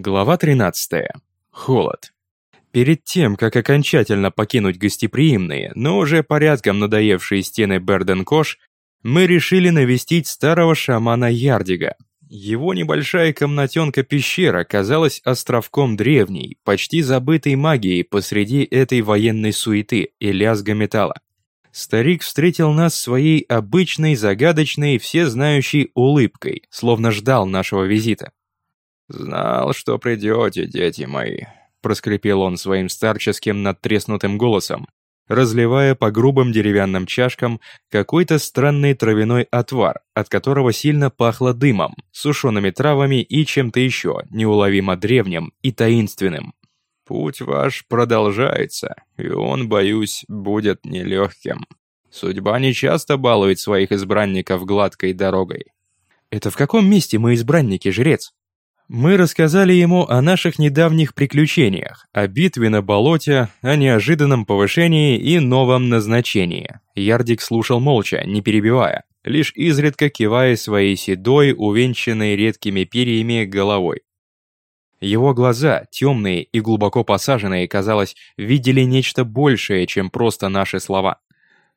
Глава 13. Холод. Перед тем, как окончательно покинуть гостеприимные, но уже порядком надоевшие стены Берден-Кош, мы решили навестить старого шамана Ярдига. Его небольшая комнатенка-пещера казалась островком древней, почти забытой магией посреди этой военной суеты и лязга металла. Старик встретил нас своей обычной, загадочной, всезнающей улыбкой, словно ждал нашего визита. «Знал, что придете, дети мои», — проскрипел он своим старческим надтреснутым голосом, разливая по грубым деревянным чашкам какой-то странный травяной отвар, от которого сильно пахло дымом, сушеными травами и чем-то еще, неуловимо древним и таинственным. «Путь ваш продолжается, и он, боюсь, будет нелегким. Судьба не часто балует своих избранников гладкой дорогой». «Это в каком месте мы избранники, жрец?» Мы рассказали ему о наших недавних приключениях, о битве на болоте, о неожиданном повышении и новом назначении. Ярдик слушал молча, не перебивая, лишь изредка кивая своей седой, увенчанной редкими перьями головой. Его глаза, темные и глубоко посаженные, казалось, видели нечто большее, чем просто наши слова.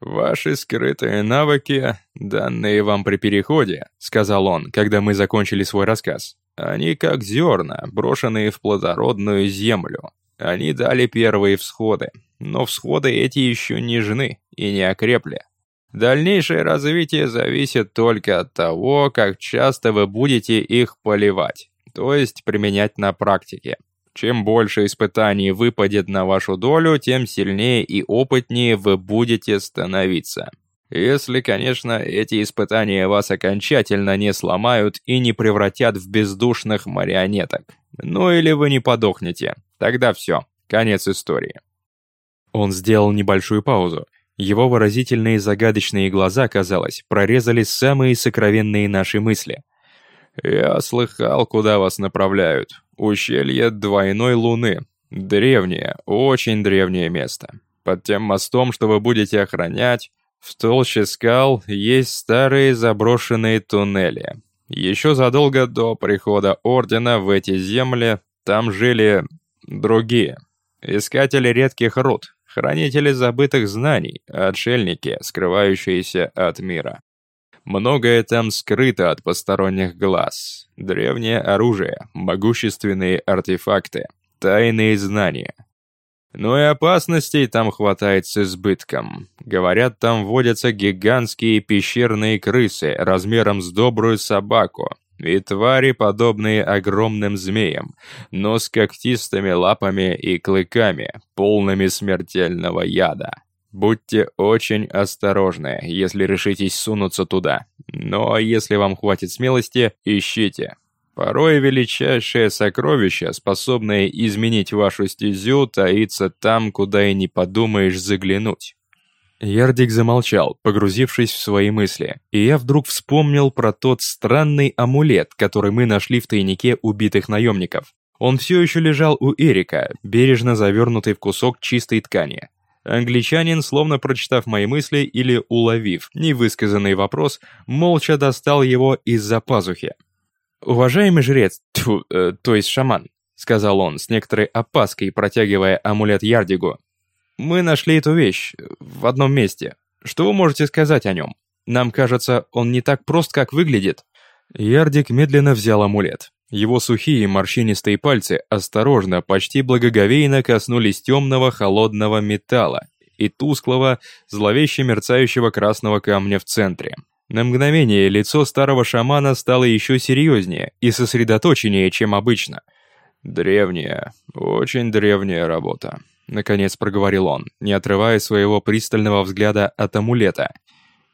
«Ваши скрытые навыки, данные вам при переходе», — сказал он, когда мы закончили свой рассказ, они как зерна, брошенные в плодородную землю. Они дали первые всходы, но всходы эти еще нежны и не окрепли. Дальнейшее развитие зависит только от того, как часто вы будете их поливать, то есть применять на практике. Чем больше испытаний выпадет на вашу долю, тем сильнее и опытнее вы будете становиться. Если, конечно, эти испытания вас окончательно не сломают и не превратят в бездушных марионеток. Ну или вы не подохнете. Тогда все, конец истории. Он сделал небольшую паузу. Его выразительные загадочные глаза, казалось, прорезали самые сокровенные наши мысли. «Я слыхал, куда вас направляют. Ущелье двойной луны. Древнее, очень древнее место. Под тем мостом, что вы будете охранять, в толще скал есть старые заброшенные туннели. Еще задолго до прихода Ордена в эти земли там жили другие. Искатели редких руд, хранители забытых знаний, отшельники, скрывающиеся от мира. Многое там скрыто от посторонних глаз. Древнее оружие, могущественные артефакты, тайные знания — но и опасностей там хватает с избытком. Говорят, там водятся гигантские пещерные крысы размером с добрую собаку. И твари, подобные огромным змеям, но с когтистыми лапами и клыками, полными смертельного яда. Будьте очень осторожны, если решитесь сунуться туда. Но если вам хватит смелости, ищите. Порой величайшее сокровище, способное изменить вашу стезю, таится там, куда и не подумаешь заглянуть. Ярдик замолчал, погрузившись в свои мысли, и я вдруг вспомнил про тот странный амулет, который мы нашли в тайнике убитых наемников. Он все еще лежал у Эрика, бережно завернутый в кусок чистой ткани. Англичанин, словно прочитав мои мысли или уловив невысказанный вопрос, молча достал его из-за пазухи. «Уважаемый жрец, тьфу, э, то есть шаман», — сказал он с некоторой опаской, протягивая амулет Ярдигу. «Мы нашли эту вещь в одном месте. Что вы можете сказать о нем? Нам кажется, он не так прост, как выглядит». Ярдик медленно взял амулет. Его сухие морщинистые пальцы осторожно, почти благоговейно коснулись темного холодного металла и тусклого, зловеще мерцающего красного камня в центре. На мгновение лицо старого шамана стало еще серьезнее и сосредоточеннее, чем обычно. «Древняя, очень древняя работа», — наконец проговорил он, не отрывая своего пристального взгляда от амулета.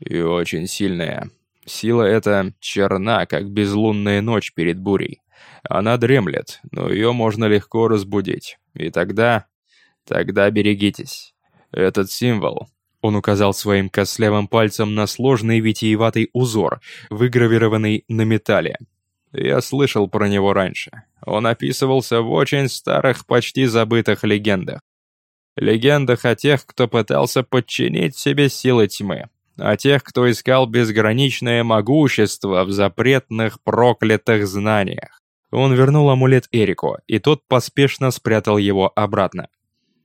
«И очень сильная. Сила эта черна, как безлунная ночь перед бурей. Она дремлет, но ее можно легко разбудить. И тогда... тогда берегитесь. Этот символ он указал своим костлявым пальцем на сложный витиеватый узор, выгравированный на металле. Я слышал про него раньше. Он описывался в очень старых, почти забытых легендах. Легендах о тех, кто пытался подчинить себе силы тьмы. О тех, кто искал безграничное могущество в запретных проклятых знаниях. Он вернул амулет Эрику, и тот поспешно спрятал его обратно.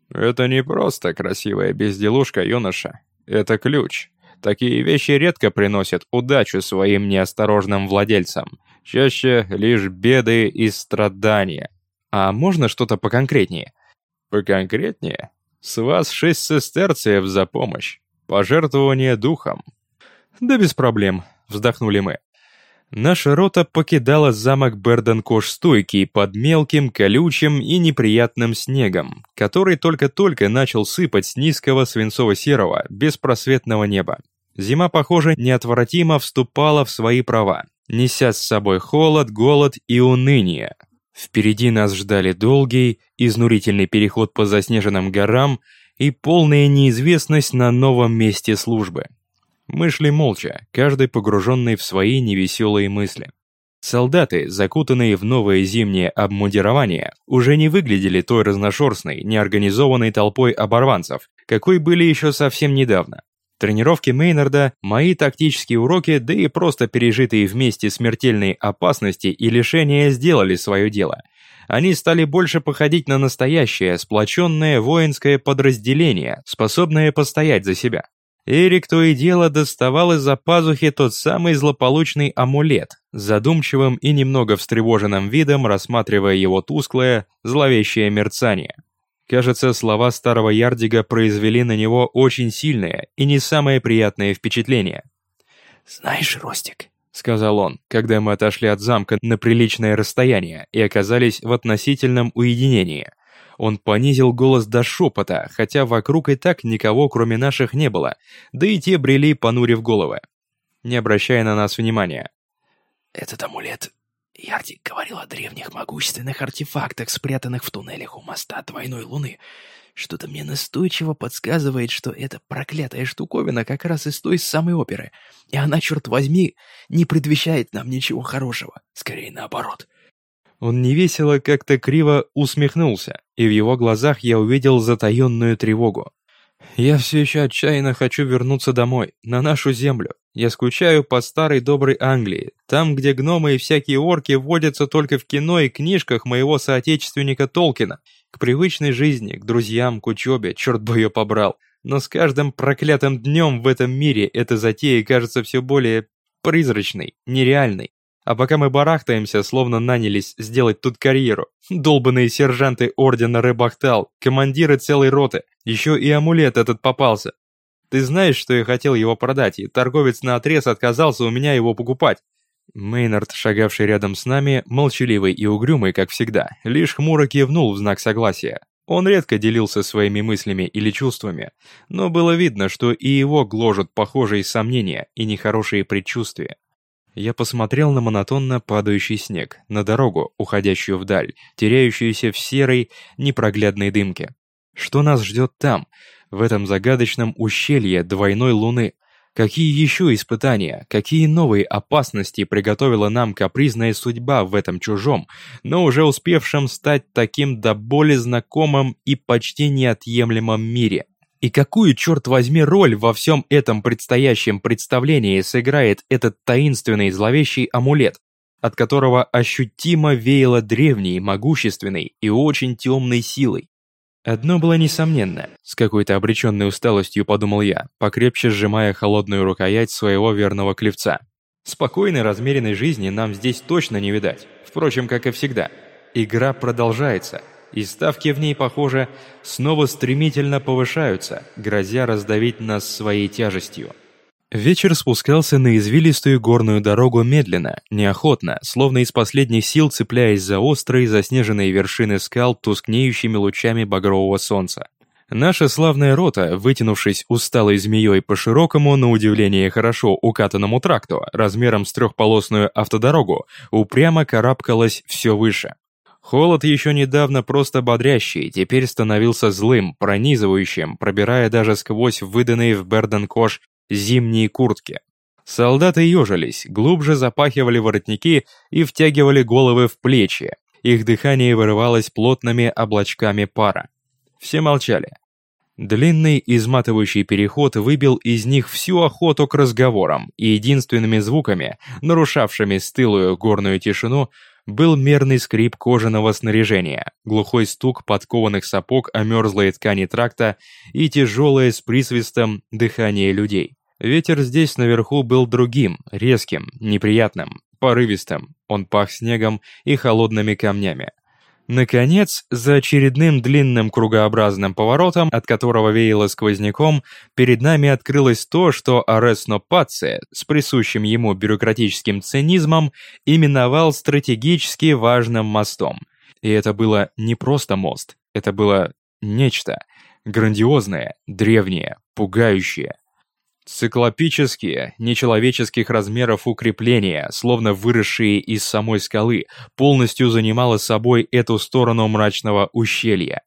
«Это не просто красивая безделушка, юноша. Это ключ. Такие вещи редко приносят удачу своим неосторожным владельцам. Чаще лишь беды и страдания. А можно что-то поконкретнее? Поконкретнее? С вас шесть сестерциев за помощь. Пожертвование духом. Да без проблем, вздохнули мы. Наша рота покидала замок Берденкош стойкий под мелким, колючим и неприятным снегом, который только-только начал сыпать с низкого свинцово-серого, беспросветного неба. Зима, похоже, неотвратимо вступала в свои права, неся с собой холод, голод и уныние. Впереди нас ждали долгий, изнурительный переход по заснеженным горам и полная неизвестность на новом месте службы. Мы шли молча, каждый погруженный в свои невеселые мысли. Солдаты, закутанные в новое зимнее обмундирование, уже не выглядели той разношерстной, неорганизованной толпой оборванцев, какой были еще совсем недавно. Тренировки Мейнарда, мои тактические уроки, да и просто пережитые вместе смертельные опасности и лишения сделали свое дело. Они стали больше походить на настоящее, сплоченное воинское подразделение, способное постоять за себя. Эрик то и дело доставал из-за пазухи тот самый злополучный амулет, задумчивым и немного встревоженным видом рассматривая его тусклое, зловещее мерцание. Кажется, слова старого Ярдига произвели на него очень сильное и не самое приятное впечатление. «Знаешь, Ростик», — сказал он, когда мы отошли от замка на приличное расстояние и оказались в относительном уединении. Он понизил голос до шепота, хотя вокруг и так никого, кроме наших, не было, да и те брели, понурив головы, не обращая на нас внимания. «Этот амулет Ярдик говорил о древних могущественных артефактах, спрятанных в туннелях у моста двойной луны. Что-то мне настойчиво подсказывает, что эта проклятая штуковина как раз из той самой оперы, и она, черт возьми, не предвещает нам ничего хорошего, скорее наоборот. Он невесело как-то криво усмехнулся, и в его глазах я увидел затаенную тревогу. Я все еще отчаянно хочу вернуться домой, на нашу землю. Я скучаю по старой доброй Англии, там, где гномы и всякие орки водятся только в кино и книжках моего соотечественника Толкина. К привычной жизни, к друзьям, к учебе, черт бы ее побрал. Но с каждым проклятым днем в этом мире эта затея кажется все более призрачной, нереальной. А пока мы барахтаемся, словно нанялись сделать тут карьеру. Долбанные сержанты ордена Рыбахтал, командиры целой роты. Еще и амулет этот попался. Ты знаешь, что я хотел его продать, и торговец на отрез отказался у меня его покупать. Мейнард, шагавший рядом с нами, молчаливый и угрюмый, как всегда, лишь хмуро кивнул в знак согласия. Он редко делился своими мыслями или чувствами, но было видно, что и его гложат похожие сомнения и нехорошие предчувствия. Я посмотрел на монотонно падающий снег, на дорогу, уходящую вдаль, теряющуюся в серой, непроглядной дымке. Что нас ждет там, в этом загадочном ущелье двойной луны? Какие еще испытания, какие новые опасности приготовила нам капризная судьба в этом чужом, но уже успевшем стать таким до боли знакомым и почти неотъемлемом мире? И какую, черт возьми, роль во всем этом предстоящем представлении сыграет этот таинственный зловещий амулет, от которого ощутимо веяло древней, могущественной и очень темной силой? Одно было несомненно, с какой-то обреченной усталостью подумал я, покрепче сжимая холодную рукоять своего верного клевца. Спокойной, размеренной жизни нам здесь точно не видать, впрочем, как и всегда. Игра продолжается – и ставки в ней, похоже, снова стремительно повышаются, грозя раздавить нас своей тяжестью. Вечер спускался на извилистую горную дорогу медленно, неохотно, словно из последних сил цепляясь за острые заснеженные вершины скал тускнеющими лучами багрового солнца. Наша славная рота, вытянувшись усталой змеей по широкому, на удивление хорошо укатанному тракту, размером с трехполосную автодорогу, упрямо карабкалась все выше. Холод еще недавно просто бодрящий, теперь становился злым, пронизывающим, пробирая даже сквозь выданные в Берден-Кош зимние куртки. Солдаты ежились, глубже запахивали воротники и втягивали головы в плечи. Их дыхание вырывалось плотными облачками пара. Все молчали. Длинный изматывающий переход выбил из них всю охоту к разговорам, и единственными звуками, нарушавшими стылую горную тишину, был мерный скрип кожаного снаряжения, глухой стук подкованных сапог о мерзлой ткани тракта и тяжелое с присвистом дыхание людей. Ветер здесь наверху был другим, резким, неприятным, порывистым. Он пах снегом и холодными камнями. Наконец, за очередным длинным кругообразным поворотом, от которого веяло сквозняком, перед нами открылось то, что Аресно Пацци с присущим ему бюрократическим цинизмом именовал стратегически важным мостом. И это было не просто мост, это было нечто грандиозное, древнее, пугающее. Циклопические, нечеловеческих размеров укрепления, словно выросшие из самой скалы, полностью занимало собой эту сторону мрачного ущелья.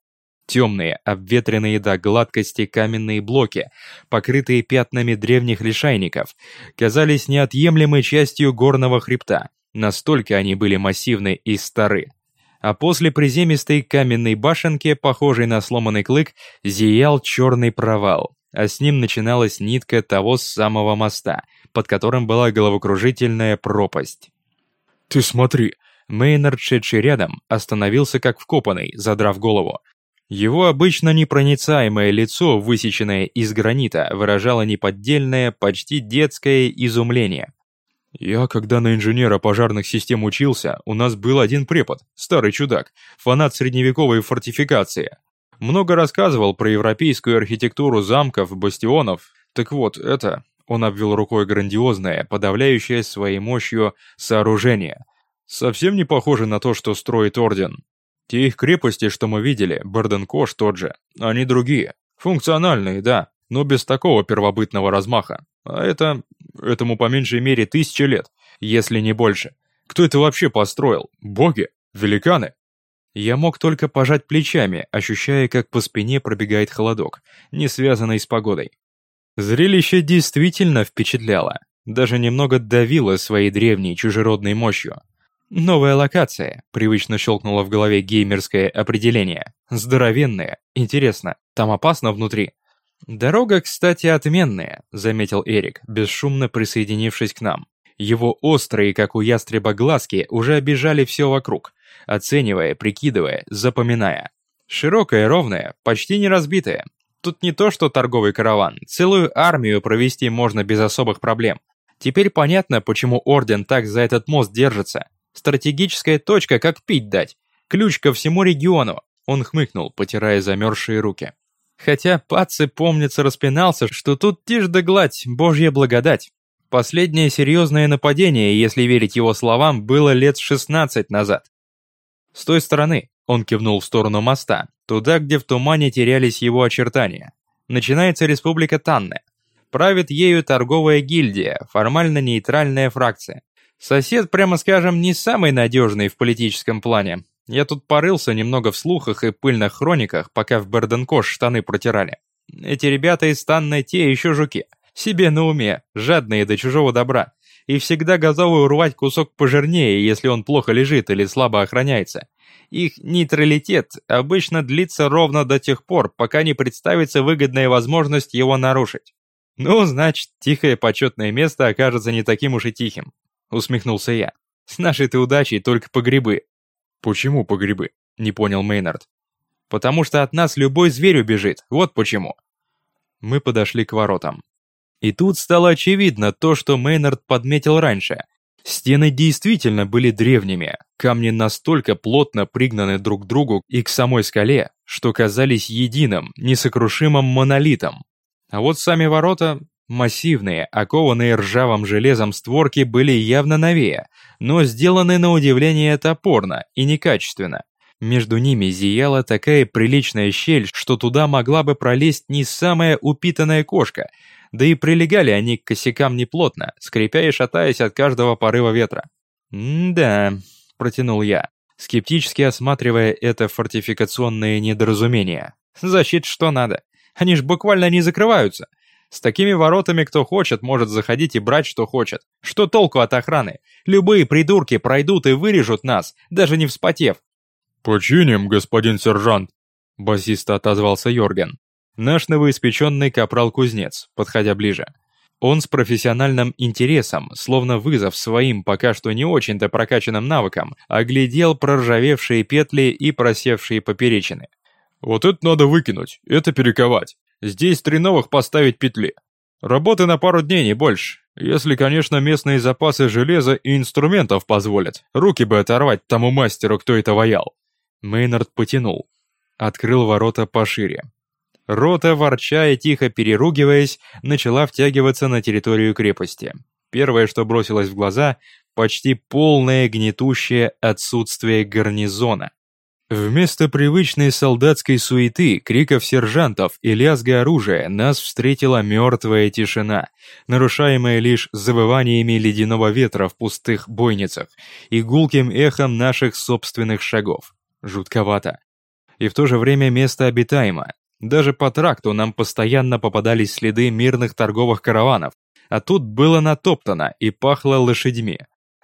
Темные, обветренные до гладкости каменные блоки, покрытые пятнами древних лишайников, казались неотъемлемой частью горного хребта, настолько они были массивны и стары. А после приземистой каменной башенки, похожей на сломанный клык, зиял черный провал, а с ним начиналась нитка того самого моста, под которым была головокружительная пропасть. «Ты смотри!» Мейнард, шедший рядом, остановился как вкопанный, задрав голову. Его обычно непроницаемое лицо, высеченное из гранита, выражало неподдельное, почти детское изумление. «Я, когда на инженера пожарных систем учился, у нас был один препод, старый чудак, фанат средневековой фортификации. Много рассказывал про европейскую архитектуру замков, бастионов. Так вот, это, он обвел рукой грандиозное, подавляющее своей мощью сооружение. Совсем не похоже на то, что строит Орден. Те их крепости, что мы видели, Барденкош тот же, они другие. Функциональные, да, но без такого первобытного размаха. А это... этому по меньшей мере тысячи лет, если не больше. Кто это вообще построил? Боги? Великаны? Я мог только пожать плечами, ощущая, как по спине пробегает холодок, не связанный с погодой. Зрелище действительно впечатляло, даже немного давило своей древней чужеродной мощью. Новая локация, привычно щелкнуло в голове геймерское определение. Здоровенная, интересно, там опасно внутри? Дорога, кстати, отменная, заметил Эрик, бесшумно присоединившись к нам. Его острые, как у ястреба, глазки уже обижали все вокруг, оценивая, прикидывая, запоминая. Широкая, ровная, почти не разбитая. Тут не то, что торговый караван, целую армию провести можно без особых проблем. Теперь понятно, почему Орден так за этот мост держится. Стратегическая точка, как пить дать. Ключ ко всему региону. Он хмыкнул, потирая замерзшие руки. Хотя Паци, помнится, распинался, что тут тишь да гладь, божья благодать. Последнее серьезное нападение, если верить его словам, было лет 16 назад. С той стороны, он кивнул в сторону моста, туда, где в тумане терялись его очертания. Начинается республика Танне. Правит ею торговая гильдия, формально нейтральная фракция. Сосед, прямо скажем, не самый надежный в политическом плане. Я тут порылся немного в слухах и пыльных хрониках, пока в Берденкош штаны протирали. Эти ребята из Танны те еще жуки. Себе на уме, жадные до чужого добра и всегда готовы урвать кусок пожирнее, если он плохо лежит или слабо охраняется. Их нейтралитет обычно длится ровно до тех пор, пока не представится выгодная возможность его нарушить. «Ну, значит, тихое почетное место окажется не таким уж и тихим», — усмехнулся я. «С нашей-то удачей только по грибы». «Почему по грибы?» — не понял Мейнард. «Потому что от нас любой зверь убежит, вот почему». Мы подошли к воротам. И тут стало очевидно то, что Мейнард подметил раньше. Стены действительно были древними, камни настолько плотно пригнаны друг к другу и к самой скале, что казались единым, несокрушимым монолитом. А вот сами ворота, массивные, окованные ржавым железом створки были явно новее, но сделаны на удивление топорно и некачественно. Между ними зияла такая приличная щель, что туда могла бы пролезть не самая упитанная кошка – да и прилегали они к косякам неплотно, скрипя и шатаясь от каждого порыва ветра. «М-да», — протянул я, скептически осматривая это фортификационное недоразумение. «Защит что надо. Они ж буквально не закрываются. С такими воротами кто хочет, может заходить и брать что хочет. Что толку от охраны? Любые придурки пройдут и вырежут нас, даже не вспотев». «Починим, господин сержант», — басиста отозвался Йорген. Наш новоиспеченный капрал-кузнец, подходя ближе. Он с профессиональным интересом, словно вызов своим пока что не очень-то прокачанным навыкам, оглядел проржавевшие петли и просевшие поперечины. «Вот это надо выкинуть, это перековать. Здесь три новых поставить петли. Работы на пару дней, не больше. Если, конечно, местные запасы железа и инструментов позволят. Руки бы оторвать тому мастеру, кто это ваял». Мейнард потянул. Открыл ворота пошире. Рота, ворча и тихо переругиваясь, начала втягиваться на территорию крепости. Первое, что бросилось в глаза, почти полное гнетущее отсутствие гарнизона. Вместо привычной солдатской суеты, криков сержантов и лязга оружия нас встретила мертвая тишина, нарушаемая лишь завываниями ледяного ветра в пустых бойницах и гулким эхом наших собственных шагов. Жутковато. И в то же время место обитаемо, даже по тракту нам постоянно попадались следы мирных торговых караванов, а тут было натоптано и пахло лошадьми.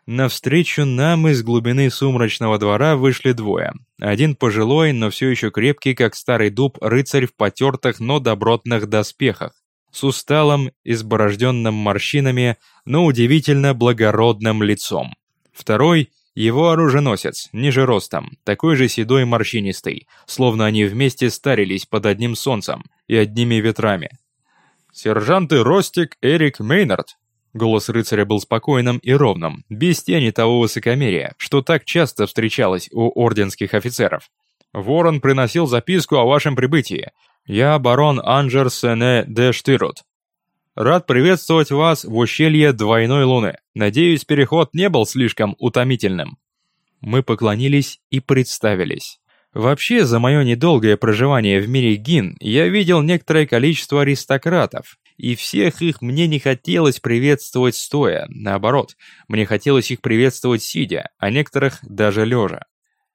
Навстречу нам из глубины сумрачного двора вышли двое. Один пожилой, но все еще крепкий, как старый дуб, рыцарь в потертых, но добротных доспехах, с усталым, изборожденным морщинами, но удивительно благородным лицом. Второй — его оруженосец, ниже ростом, такой же седой и морщинистый, словно они вместе старились под одним солнцем и одними ветрами. «Сержанты Ростик Эрик Мейнард!» Голос рыцаря был спокойным и ровным, без тени того высокомерия, что так часто встречалось у орденских офицеров. «Ворон приносил записку о вашем прибытии. Я барон Анджер Сене де Штирут. Рад приветствовать вас в ущелье Двойной Луны. Надеюсь, переход не был слишком утомительным». Мы поклонились и представились. Вообще, за мое недолгое проживание в мире Гин, я видел некоторое количество аристократов, и всех их мне не хотелось приветствовать стоя, наоборот, мне хотелось их приветствовать сидя, а некоторых даже лежа.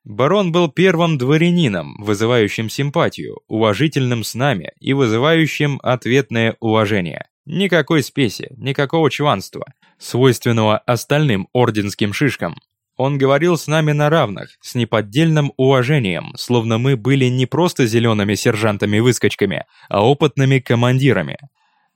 Барон был первым дворянином, вызывающим симпатию, уважительным с нами и вызывающим ответное уважение. Никакой спеси, никакого чванства, свойственного остальным орденским шишкам. Он говорил с нами на равных, с неподдельным уважением, словно мы были не просто зелеными сержантами-выскочками, а опытными командирами.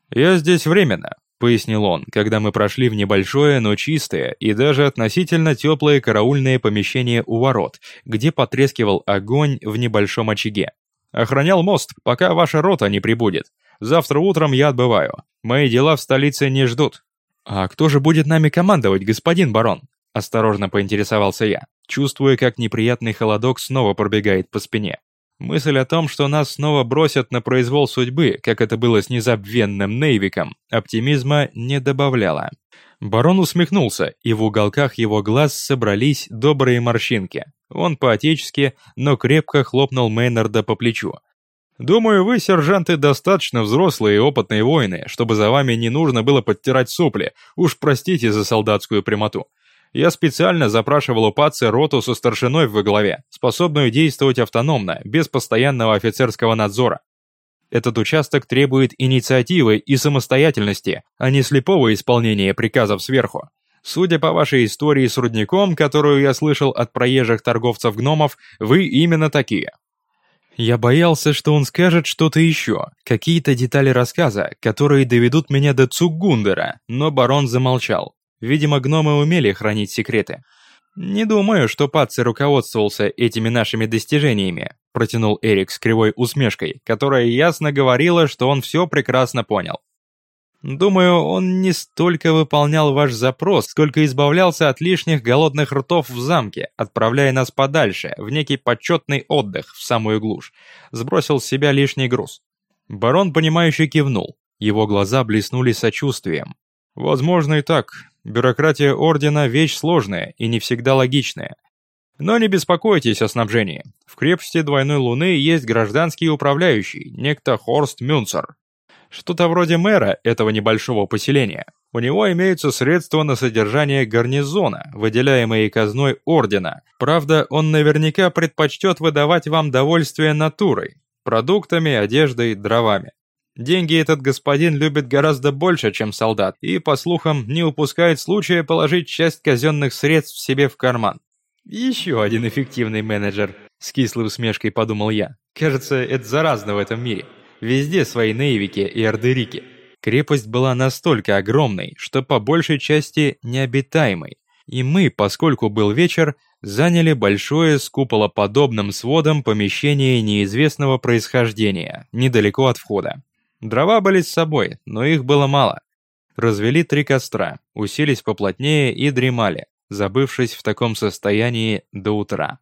«Я здесь временно», — пояснил он, когда мы прошли в небольшое, но чистое и даже относительно теплое караульное помещение у ворот, где потрескивал огонь в небольшом очаге. «Охранял мост, пока ваша рота не прибудет. Завтра утром я отбываю. Мои дела в столице не ждут». «А кто же будет нами командовать, господин барон?» Осторожно поинтересовался я, чувствуя, как неприятный холодок снова пробегает по спине. Мысль о том, что нас снова бросят на произвол судьбы, как это было с незабвенным Нейвиком, оптимизма не добавляла. Барон усмехнулся, и в уголках его глаз собрались добрые морщинки. Он по-отечески, но крепко хлопнул Мейнарда по плечу. Думаю, вы, сержанты, достаточно взрослые и опытные воины, чтобы за вами не нужно было подтирать сопли, уж простите за солдатскую прямоту. Я специально запрашивал у Пацы роту со старшиной в главе, способную действовать автономно, без постоянного офицерского надзора. Этот участок требует инициативы и самостоятельности, а не слепого исполнения приказов сверху. Судя по вашей истории с рудником, которую я слышал от проезжих торговцев-гномов, вы именно такие. Я боялся, что он скажет что-то еще, какие-то детали рассказа, которые доведут меня до Цугундера, но барон замолчал. Видимо, гномы умели хранить секреты. «Не думаю, что Патци руководствовался этими нашими достижениями», протянул Эрик с кривой усмешкой, которая ясно говорила, что он все прекрасно понял. Думаю, он не столько выполнял ваш запрос, сколько избавлялся от лишних голодных ртов в замке, отправляя нас подальше, в некий почетный отдых, в самую глушь. Сбросил с себя лишний груз. Барон, понимающе кивнул. Его глаза блеснули сочувствием. Возможно и так. Бюрократия Ордена – вещь сложная и не всегда логичная. Но не беспокойтесь о снабжении. В крепости Двойной Луны есть гражданский управляющий, некто Хорст Мюнцер. Что-то вроде мэра этого небольшого поселения. У него имеются средства на содержание гарнизона, выделяемые казной ордена. Правда, он наверняка предпочтет выдавать вам довольствие натурой, продуктами, одеждой, дровами. Деньги этот господин любит гораздо больше, чем солдат, и, по слухам, не упускает случая положить часть казенных средств себе в карман. Еще один эффективный менеджер, с кислой усмешкой подумал я. Кажется, это заразно в этом мире. Везде свои нейвики и ордерики. Крепость была настолько огромной, что по большей части необитаемой, и мы, поскольку был вечер, заняли большое с куполоподобным сводом помещение неизвестного происхождения, недалеко от входа. Дрова были с собой, но их было мало. Развели три костра, уселись поплотнее и дремали, забывшись в таком состоянии до утра.